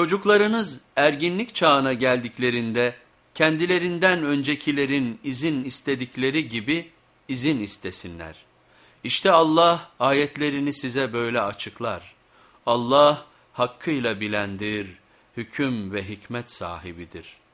Çocuklarınız erginlik çağına geldiklerinde kendilerinden öncekilerin izin istedikleri gibi izin istesinler. İşte Allah ayetlerini size böyle açıklar. Allah hakkıyla bilendir, hüküm ve hikmet sahibidir.''